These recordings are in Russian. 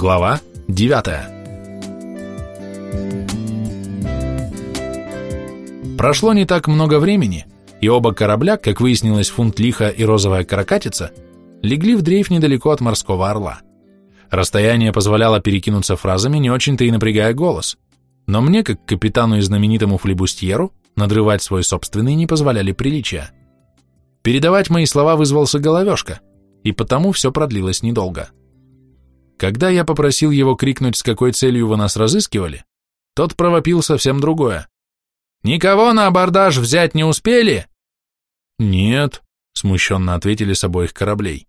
Глава 9 Прошло не так много времени, и оба корабля, как выяснилось фунт лиха и розовая каракатица, легли в дрейф недалеко от морского орла. Расстояние позволяло перекинуться фразами, не очень-то и напрягая голос, но мне, как капитану и знаменитому флебустьеру, надрывать свой собственный не позволяли приличия. Передавать мои слова вызвался головешка, и потому все продлилось недолго. Когда я попросил его крикнуть, с какой целью вы нас разыскивали, тот провопил совсем другое. «Никого на абордаж взять не успели?» «Нет», — смущенно ответили с обоих кораблей.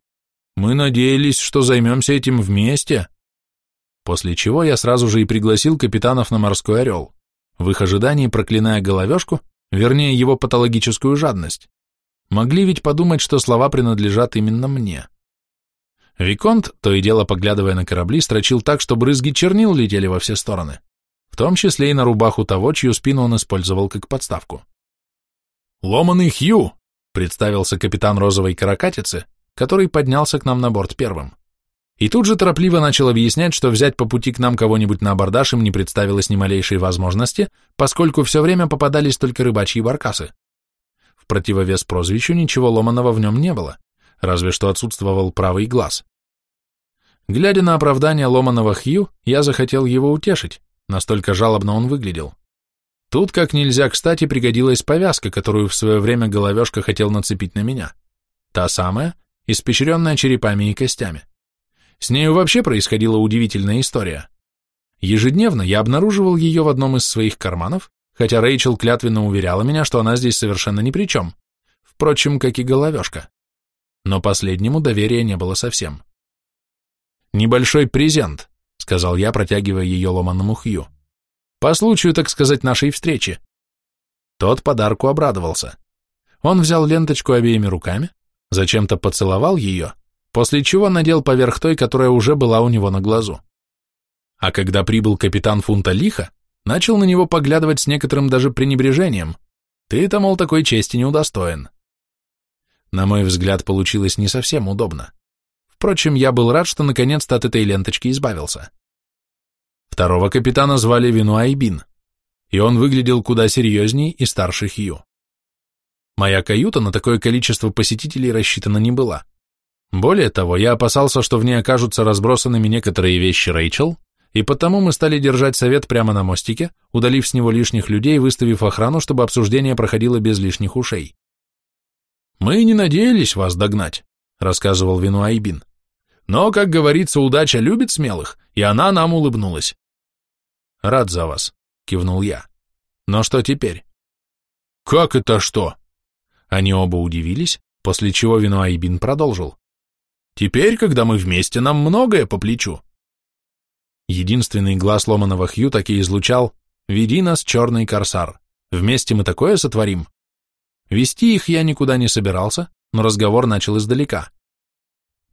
«Мы надеялись, что займемся этим вместе». После чего я сразу же и пригласил капитанов на морской орел, в их ожидании проклиная головешку, вернее его патологическую жадность. Могли ведь подумать, что слова принадлежат именно мне. Виконт, то и дело поглядывая на корабли, строчил так, что брызги чернил летели во все стороны, в том числе и на рубаху того, чью спину он использовал как подставку. «Ломаный Хью!» — представился капитан розовой каракатицы, который поднялся к нам на борт первым. И тут же торопливо начал объяснять, что взять по пути к нам кого-нибудь на абордаж им не представилось ни малейшей возможности, поскольку все время попадались только рыбачьи баркасы. В противовес прозвищу ничего ломаного в нем не было, разве что отсутствовал правый глаз. Глядя на оправдание ломаного Хью, я захотел его утешить, настолько жалобно он выглядел. Тут как нельзя кстати пригодилась повязка, которую в свое время головешка хотел нацепить на меня. Та самая, испещренная черепами и костями. С нею вообще происходила удивительная история. Ежедневно я обнаруживал ее в одном из своих карманов, хотя Рэйчел клятвенно уверяла меня, что она здесь совершенно ни при чем, впрочем, как и головешка. Но последнему доверия не было совсем. «Небольшой презент», — сказал я, протягивая ее ломаному Хью. «По случаю, так сказать, нашей встречи». Тот подарку обрадовался. Он взял ленточку обеими руками, зачем-то поцеловал ее, после чего надел поверх той, которая уже была у него на глазу. А когда прибыл капитан фунта лиха, начал на него поглядывать с некоторым даже пренебрежением. Ты-то, мол, такой чести не удостоен. На мой взгляд, получилось не совсем удобно. Впрочем, я был рад, что наконец-то от этой ленточки избавился. Второго капитана звали Вину Айбин, и он выглядел куда серьезней и старше Хью. Моя каюта на такое количество посетителей рассчитана не была. Более того, я опасался, что в ней окажутся разбросанными некоторые вещи Рэйчел, и потому мы стали держать совет прямо на мостике, удалив с него лишних людей выставив охрану, чтобы обсуждение проходило без лишних ушей. «Мы не надеялись вас догнать», — рассказывал Вину Айбин. Но, как говорится, удача любит смелых, и она нам улыбнулась. Рад за вас, кивнул я. Но что теперь? Как это что? Они оба удивились, после чего Винуайбин продолжил. Теперь, когда мы вместе, нам многое по плечу. Единственный глаз ломаного Хью таки излучал «Веди нас, черный корсар, вместе мы такое сотворим». Вести их я никуда не собирался, но разговор начал издалека.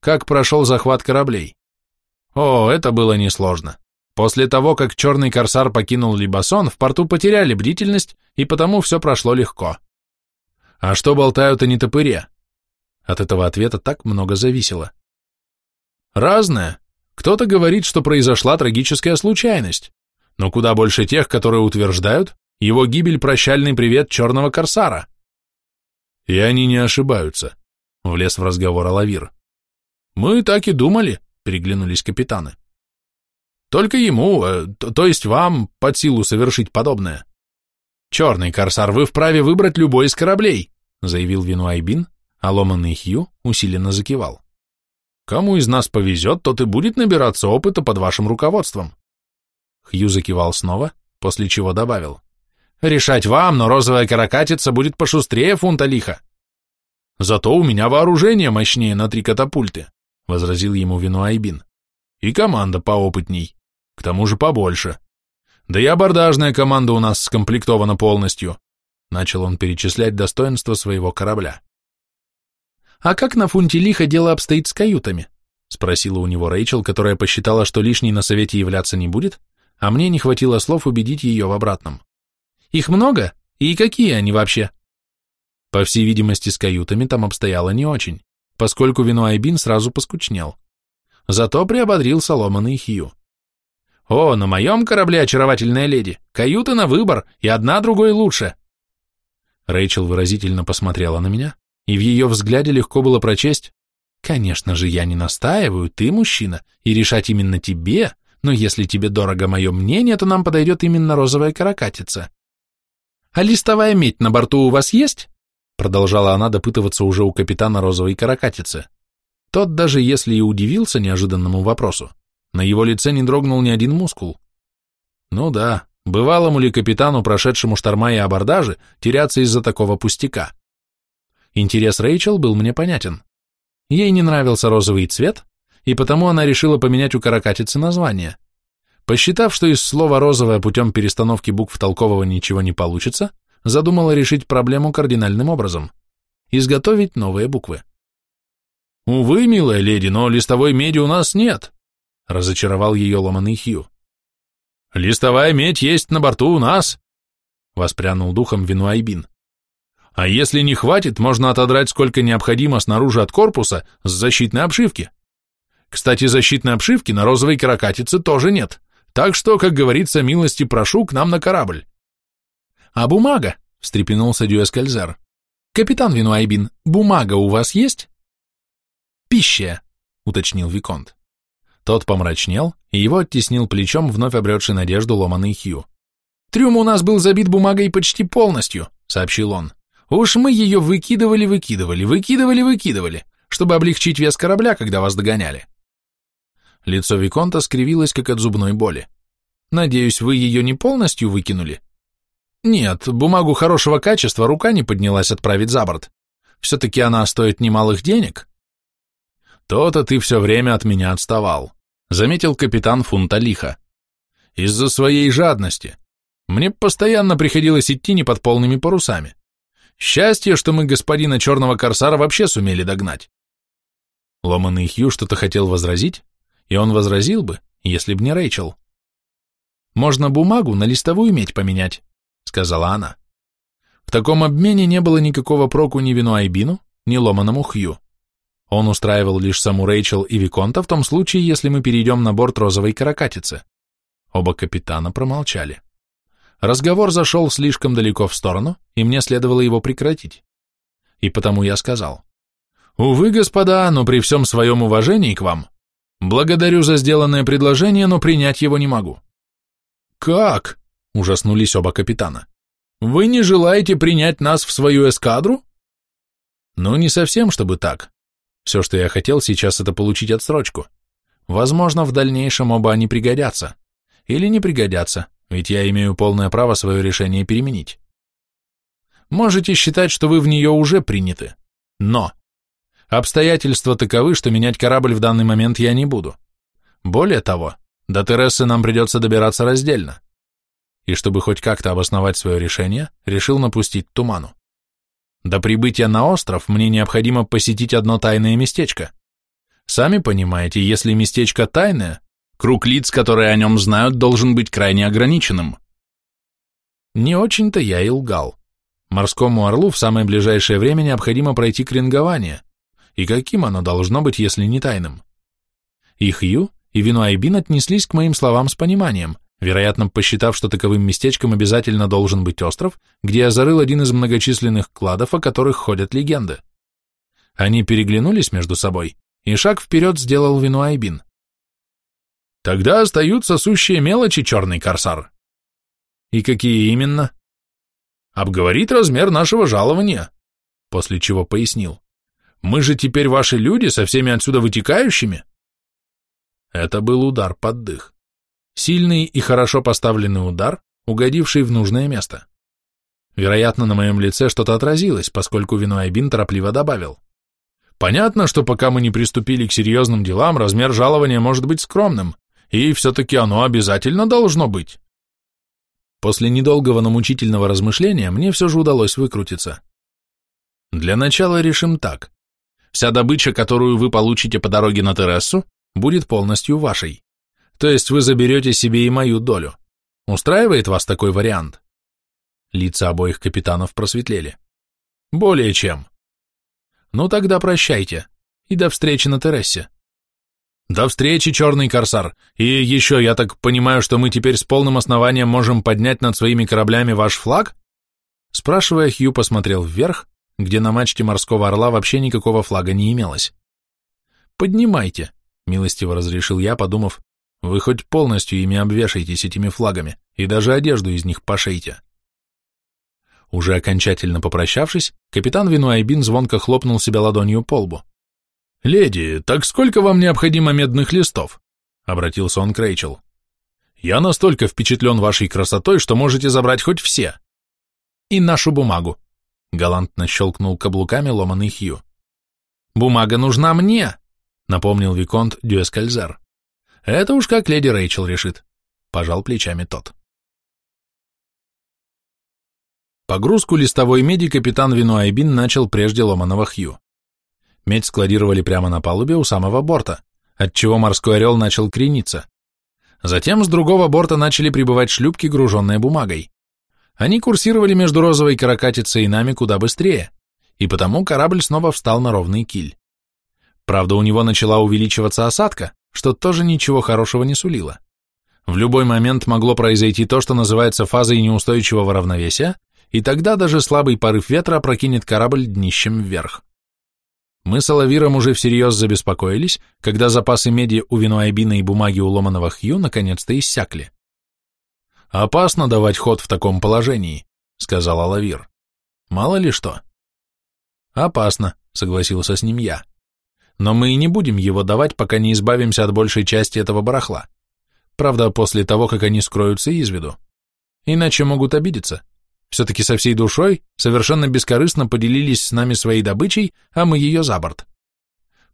Как прошел захват кораблей? О, это было несложно. После того, как черный корсар покинул Либасон, в порту потеряли бдительность, и потому все прошло легко. А что болтают о нетопыре? От этого ответа так много зависело. Разное. Кто-то говорит, что произошла трагическая случайность, но куда больше тех, которые утверждают, его гибель прощальный привет черного корсара. И они не ошибаются, влез в разговор Алавир. Мы так и думали, переглянулись капитаны. Только ему, э, то, то есть вам, под силу совершить подобное. Черный корсар, вы вправе выбрать любой из кораблей, заявил Вину Айбин, а ломанный Хью усиленно закивал. Кому из нас повезет, тот и будет набираться опыта под вашим руководством. Хью закивал снова, после чего добавил. Решать вам, но розовая каракатица будет пошустрее фунта лиха. Зато у меня вооружение мощнее на три катапульты возразил ему вину Айбин. И команда поопытней, к тому же побольше. Да и абордажная команда у нас скомплектована полностью. Начал он перечислять достоинства своего корабля. А как на фунте лиха дело обстоит с каютами? Спросила у него Рэйчел, которая посчитала, что лишней на совете являться не будет, а мне не хватило слов убедить ее в обратном. Их много? И какие они вообще? По всей видимости, с каютами там обстояло не очень поскольку вино Айбин сразу поскучнел. зато приободрил соломанный Хью. «О, на моем корабле, очаровательная леди, каюты на выбор, и одна другой лучше!» Рэйчел выразительно посмотрела на меня, и в ее взгляде легко было прочесть «Конечно же, я не настаиваю, ты мужчина, и решать именно тебе, но если тебе дорого мое мнение, то нам подойдет именно розовая каракатица». «А листовая медь на борту у вас есть?» Продолжала она допытываться уже у капитана розовой каракатицы. Тот, даже если и удивился неожиданному вопросу, на его лице не дрогнул ни один мускул. Ну да, бывалому ли капитану, прошедшему шторма и абордажи, теряться из-за такого пустяка? Интерес Рэйчел был мне понятен. Ей не нравился розовый цвет, и потому она решила поменять у каракатицы название. Посчитав, что из слова «розовое» путем перестановки букв толкового ничего не получится, задумала решить проблему кардинальным образом – изготовить новые буквы. «Увы, милая леди, но листовой меди у нас нет», — разочаровал ее ломаный Хью. «Листовая медь есть на борту у нас», — воспрянул духом Винуайбин. «А если не хватит, можно отодрать сколько необходимо снаружи от корпуса с защитной обшивки. Кстати, защитной обшивки на розовой каракатице тоже нет, так что, как говорится, милости прошу к нам на корабль». «А бумага?» — встрепенулся Дюэскальзер. «Капитан Винуайбин, бумага у вас есть?» «Пища», — уточнил Виконт. Тот помрачнел, и его оттеснил плечом вновь обретший надежду ломаный Хью. «Трюм у нас был забит бумагой почти полностью», — сообщил он. «Уж мы ее выкидывали, выкидывали, выкидывали, выкидывали, чтобы облегчить вес корабля, когда вас догоняли». Лицо Виконта скривилось, как от зубной боли. «Надеюсь, вы ее не полностью выкинули?» «Нет, бумагу хорошего качества рука не поднялась отправить за борт. Все-таки она стоит немалых денег». «То-то ты все время от меня отставал», заметил капитан фунта лиха. Из-за своей жадности. Мне постоянно приходилось идти не под полными парусами. Счастье, что мы господина черного корсара вообще сумели догнать. Ломаный Хью что-то хотел возразить, и он возразил бы, если б не Рэйчел. «Можно бумагу на листовую медь поменять», — сказала она. В таком обмене не было никакого проку ни вину Айбину, ни ломаному Хью. Он устраивал лишь саму Рэйчел и Виконта в том случае, если мы перейдем на борт розовой каракатицы. Оба капитана промолчали. Разговор зашел слишком далеко в сторону, и мне следовало его прекратить. И потому я сказал. «Увы, господа, но при всем своем уважении к вам, благодарю за сделанное предложение, но принять его не могу». «Как?» – ужаснулись оба капитана. «Вы не желаете принять нас в свою эскадру?» «Ну, не совсем, чтобы так. Все, что я хотел сейчас, это получить отсрочку. Возможно, в дальнейшем оба они пригодятся. Или не пригодятся, ведь я имею полное право свое решение переменить. Можете считать, что вы в нее уже приняты. Но обстоятельства таковы, что менять корабль в данный момент я не буду. Более того, до Терессы нам придется добираться раздельно. И чтобы хоть как-то обосновать свое решение, решил напустить туману. До прибытия на остров мне необходимо посетить одно тайное местечко. Сами понимаете, если местечко тайное, круг лиц, которые о нем знают, должен быть крайне ограниченным. Не очень-то я и лгал. Морскому орлу в самое ближайшее время необходимо пройти крингование. И каким оно должно быть, если не тайным? И Хью, и Винуайбин отнеслись к моим словам с пониманием – вероятно, посчитав, что таковым местечком обязательно должен быть остров, где я зарыл один из многочисленных кладов, о которых ходят легенды. Они переглянулись между собой, и шаг вперед сделал Винуайбин. «Тогда остаются сущие мелочи, черный корсар». «И какие именно?» «Обговорить размер нашего жалования», после чего пояснил. «Мы же теперь ваши люди со всеми отсюда вытекающими». Это был удар под дых. Сильный и хорошо поставленный удар, угодивший в нужное место. Вероятно, на моем лице что-то отразилось, поскольку Винуайбин торопливо добавил. Понятно, что пока мы не приступили к серьезным делам, размер жалования может быть скромным, и все-таки оно обязательно должно быть. После недолгого, но мучительного размышления мне все же удалось выкрутиться. Для начала решим так. Вся добыча, которую вы получите по дороге на Терессу, будет полностью вашей. То есть вы заберете себе и мою долю. Устраивает вас такой вариант? Лица обоих капитанов просветлели. Более чем. Ну тогда прощайте. И до встречи на террасе. До встречи, черный корсар. И еще, я так понимаю, что мы теперь с полным основанием можем поднять над своими кораблями ваш флаг? Спрашивая, Хью посмотрел вверх, где на мачте морского орла вообще никакого флага не имелось. «Поднимайте», — милостиво разрешил я, подумав, «вы хоть полностью ими обвешайтесь этими флагами, и даже одежду из них пошейте». Уже окончательно попрощавшись, капитан Винуайбин звонко хлопнул себя ладонью по лбу. «Леди, так сколько вам необходимо медных листов?» — обратился он к Рэйчел. «Я настолько впечатлен вашей красотой, что можете забрать хоть все. И нашу бумагу», — галантно щелкнул каблуками ломаный Хью. «Бумага нужна мне», — напомнил Виконт Дюэскальзер. «Это уж как леди Рэйчел решит», — пожал плечами тот. Погрузку листовой меди капитан Винуайбин начал прежде ломаного Хью. Медь складировали прямо на палубе у самого борта, отчего морской орел начал крениться. Затем с другого борта начали прибывать шлюпки, груженные бумагой. Они курсировали между розовой каракатицей и нами куда быстрее, и потому корабль снова встал на ровный киль. Правда, у него начала увеличиваться осадка, что тоже ничего хорошего не сулило. В любой момент могло произойти то, что называется фазой неустойчивого равновесия, и тогда даже слабый порыв ветра опрокинет корабль днищем вверх. Мы с Алавиром уже всерьез забеспокоились, когда запасы меди у виноайбина и бумаги у ломаного Хью наконец-то иссякли. «Опасно давать ход в таком положении», — сказал Алавир. «Мало ли что». «Опасно», — согласился с ним я. «Но мы и не будем его давать, пока не избавимся от большей части этого барахла. Правда, после того, как они скроются из виду. Иначе могут обидеться все-таки со всей душой, совершенно бескорыстно поделились с нами своей добычей, а мы ее за борт.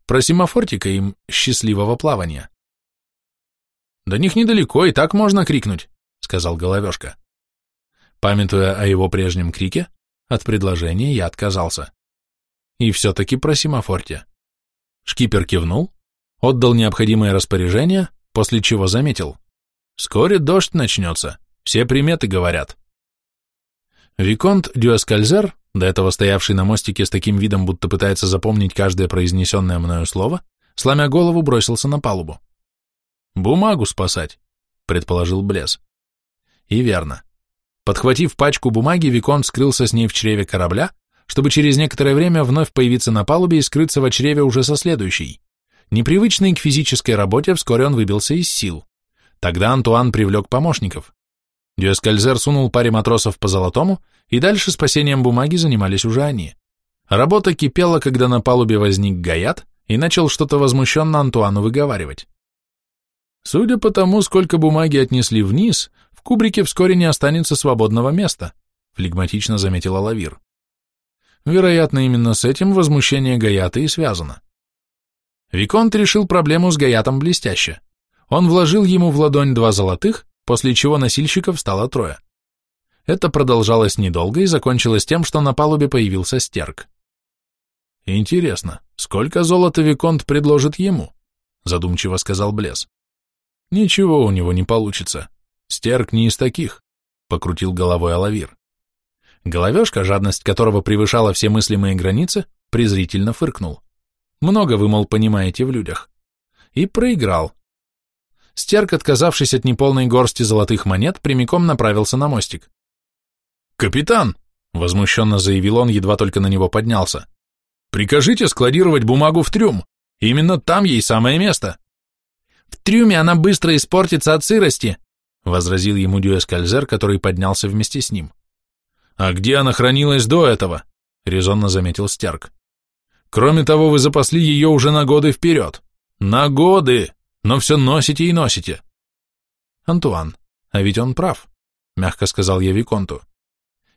Про семафортика им счастливого плавания. «До них недалеко, и так можно крикнуть», — сказал Головешка. Памятуя о его прежнем крике, от предложения я отказался. И все-таки про семафорте. Шкипер кивнул, отдал необходимое распоряжение, после чего заметил. «Вскоре дождь начнется, все приметы говорят». Виконт Дюэскальзер, до этого стоявший на мостике с таким видом, будто пытается запомнить каждое произнесенное мною слово, сломя голову, бросился на палубу. «Бумагу спасать», — предположил Блес. И верно. Подхватив пачку бумаги, Виконт скрылся с ней в чреве корабля, чтобы через некоторое время вновь появиться на палубе и скрыться в чреве уже со следующей. Непривычный к физической работе, вскоре он выбился из сил. Тогда Антуан привлек помощников. Дюэскальзер сунул паре матросов по золотому, и дальше спасением бумаги занимались уже они. Работа кипела, когда на палубе возник Гаят и начал что-то возмущенно Антуану выговаривать. Судя по тому, сколько бумаги отнесли вниз, в кубрике вскоре не останется свободного места, флегматично заметила Лавир. Вероятно, именно с этим возмущение Гаята и связано. Виконт решил проблему с Гаятом блестяще. Он вложил ему в ладонь два золотых, после чего носильщиков стало трое. Это продолжалось недолго и закончилось тем, что на палубе появился стерк. «Интересно, сколько золота Виконт предложит ему?» задумчиво сказал Блес. «Ничего у него не получится. Стерк не из таких», — покрутил головой Алавир. Головешка, жадность которого превышала все мыслимые границы, презрительно фыркнул. «Много вы, мол, понимаете в людях». И проиграл, Стерк, отказавшись от неполной горсти золотых монет, прямиком направился на мостик. «Капитан!» — возмущенно заявил он, едва только на него поднялся. «Прикажите складировать бумагу в трюм. Именно там ей самое место». «В трюме она быстро испортится от сырости», — возразил ему Дюэскальзер, который поднялся вместе с ним. «А где она хранилась до этого?» — резонно заметил Стерк. «Кроме того, вы запасли ее уже на годы вперед. На годы!» но все носите и носите. Антуан, а ведь он прав, мягко сказал я Виконту.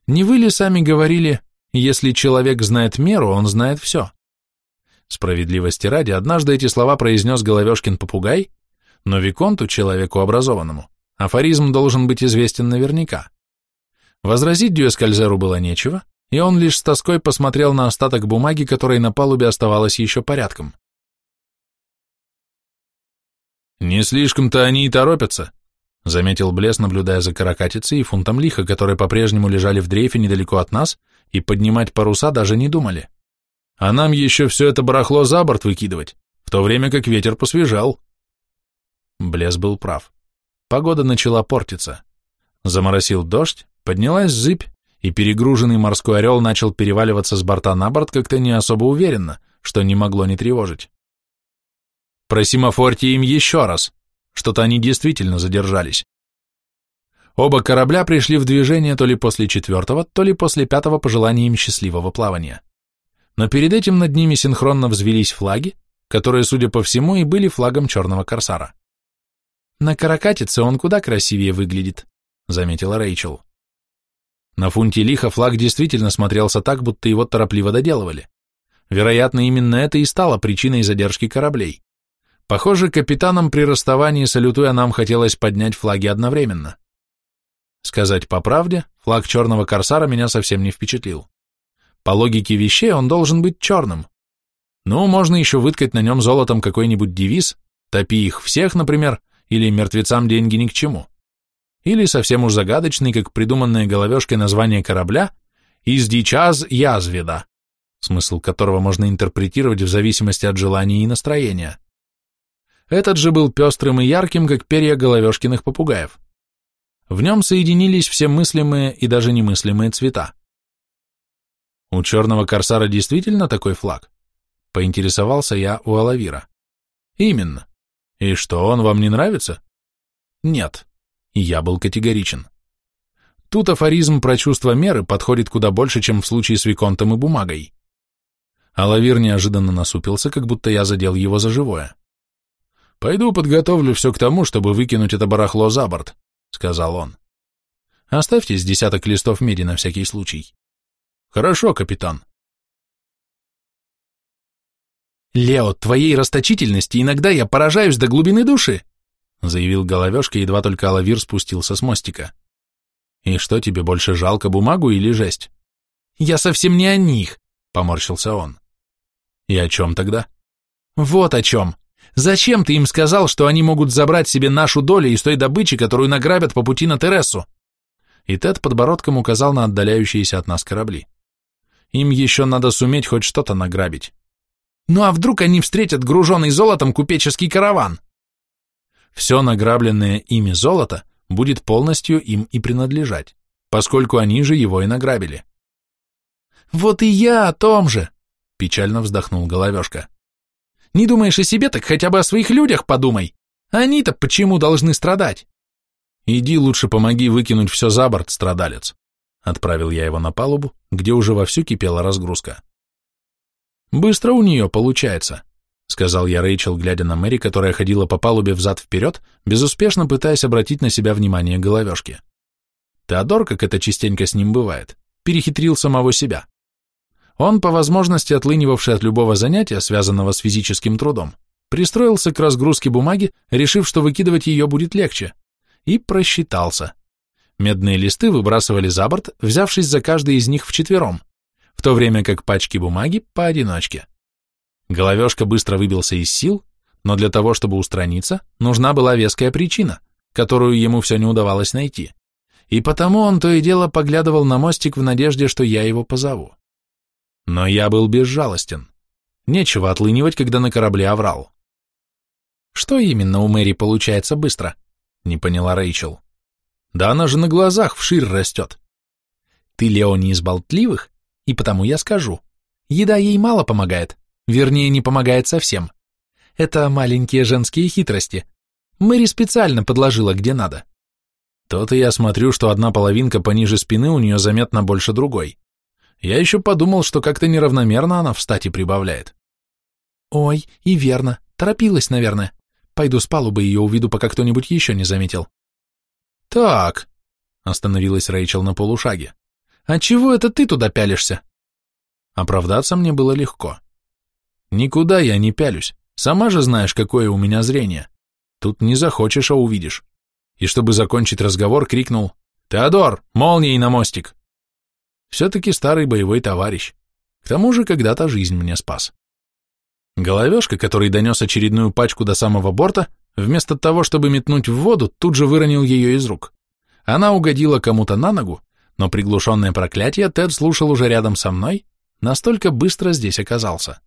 Не вы ли сами говорили, если человек знает меру, он знает все? Справедливости ради, однажды эти слова произнес Головешкин попугай, но Виконту, человеку образованному, афоризм должен быть известен наверняка. Возразить Дюэскальзеру было нечего, и он лишь с тоской посмотрел на остаток бумаги, которой на палубе оставалось еще порядком. «Не слишком-то они и торопятся», — заметил Блес, наблюдая за каракатицей и фунтом лиха, которые по-прежнему лежали в дрейфе недалеко от нас и поднимать паруса даже не думали. «А нам еще все это барахло за борт выкидывать, в то время как ветер посвежал». Блес был прав. Погода начала портиться. Заморосил дождь, поднялась зыбь, и перегруженный морской орел начал переваливаться с борта на борт как-то не особо уверенно, что не могло не тревожить. Просимофорьте им еще раз. Что-то они действительно задержались. Оба корабля пришли в движение то ли после четвертого, то ли после пятого пожелания им счастливого плавания. Но перед этим над ними синхронно взвелись флаги, которые, судя по всему, и были флагом черного корсара. «На каракатице он куда красивее выглядит», — заметила Рэйчел. На фунте лиха флаг действительно смотрелся так, будто его торопливо доделывали. Вероятно, именно это и стало причиной задержки кораблей. Похоже, капитанам при расставании, салютуя нам, хотелось поднять флаги одновременно. Сказать по правде, флаг черного корсара меня совсем не впечатлил. По логике вещей он должен быть черным. Ну, можно еще выткать на нем золотом какой-нибудь девиз, топи их всех, например, или мертвецам деньги ни к чему. Или совсем уж загадочный, как придуманное головешкой название корабля, «Издичас язведа», смысл которого можно интерпретировать в зависимости от желания и настроения. Этот же был пестрым и ярким, как перья головешкиных попугаев. В нем соединились все мыслимые и даже немыслимые цвета. У черного корсара действительно такой флаг? Поинтересовался я у Алавира. Именно. И что, он вам не нравится? Нет. Я был категоричен. Тут афоризм про чувство меры подходит куда больше, чем в случае с Виконтом и бумагой. Алавир неожиданно насупился, как будто я задел его за живое. «Пойду подготовлю все к тому, чтобы выкинуть это барахло за борт», — сказал он. «Оставьте с десяток листов меди на всякий случай». «Хорошо, капитан». «Лео, твоей расточительности иногда я поражаюсь до глубины души», — заявил Головешка, едва только Алавир спустился с мостика. «И что, тебе больше жалко, бумагу или жесть?» «Я совсем не о них», — поморщился он. «И о чем тогда?» «Вот о чем. Зачем ты им сказал, что они могут забрать себе нашу долю из той добычи, которую награбят по пути на Тересу?» И Тед подбородком указал на отдаляющиеся от нас корабли. «Им еще надо суметь хоть что-то награбить». «Ну а вдруг они встретят груженный золотом купеческий караван?» Все награбленное ими золото будет полностью им и принадлежать, поскольку они же его и награбили. «Вот и я о том же!» — печально вздохнул Головешка. Не думаешь о себе, так хотя бы о своих людях подумай. Они-то почему должны страдать? Иди лучше помоги выкинуть все за борт, страдалец. Отправил я его на палубу, где уже вовсю кипела разгрузка. Быстро у нее получается, сказал я Рэйчел, глядя на Мэри, которая ходила по палубе взад-вперед, безуспешно пытаясь обратить на себя внимание головешки. Теодор, как это частенько с ним бывает, перехитрил самого себя. Он, по возможности отлынивавший от любого занятия, связанного с физическим трудом, пристроился к разгрузке бумаги, решив, что выкидывать ее будет легче, и просчитался. Медные листы выбрасывали за борт, взявшись за каждый из них вчетвером, в то время как пачки бумаги поодиночке. Головешка быстро выбился из сил, но для того, чтобы устраниться, нужна была веская причина, которую ему все не удавалось найти. И потому он то и дело поглядывал на мостик в надежде, что я его позову. Но я был безжалостен. Нечего отлынивать, когда на корабле оврал. Что именно у Мэри получается быстро? Не поняла Рэйчел. Да она же на глазах вширь растет. Ты, Лео, не из болтливых, и потому я скажу. Еда ей мало помогает, вернее, не помогает совсем. Это маленькие женские хитрости. Мэри специально подложила где надо. То-то я смотрю, что одна половинка пониже спины у нее заметно больше другой. Я еще подумал, что как-то неравномерно она в стати прибавляет. Ой, и верно, торопилась, наверное. Пойду с палубы ее увиду, пока кто-нибудь еще не заметил. Так, остановилась Рэйчел на полушаге. А чего это ты туда пялишься? Оправдаться мне было легко. Никуда я не пялюсь, сама же знаешь, какое у меня зрение. Тут не захочешь, а увидишь. И чтобы закончить разговор, крикнул «Теодор, молнией на мостик!» Все-таки старый боевой товарищ. К тому же когда-то жизнь мне спас. Головешка, который донес очередную пачку до самого борта, вместо того, чтобы метнуть в воду, тут же выронил ее из рук. Она угодила кому-то на ногу, но приглушенное проклятие Тед слушал уже рядом со мной, настолько быстро здесь оказался.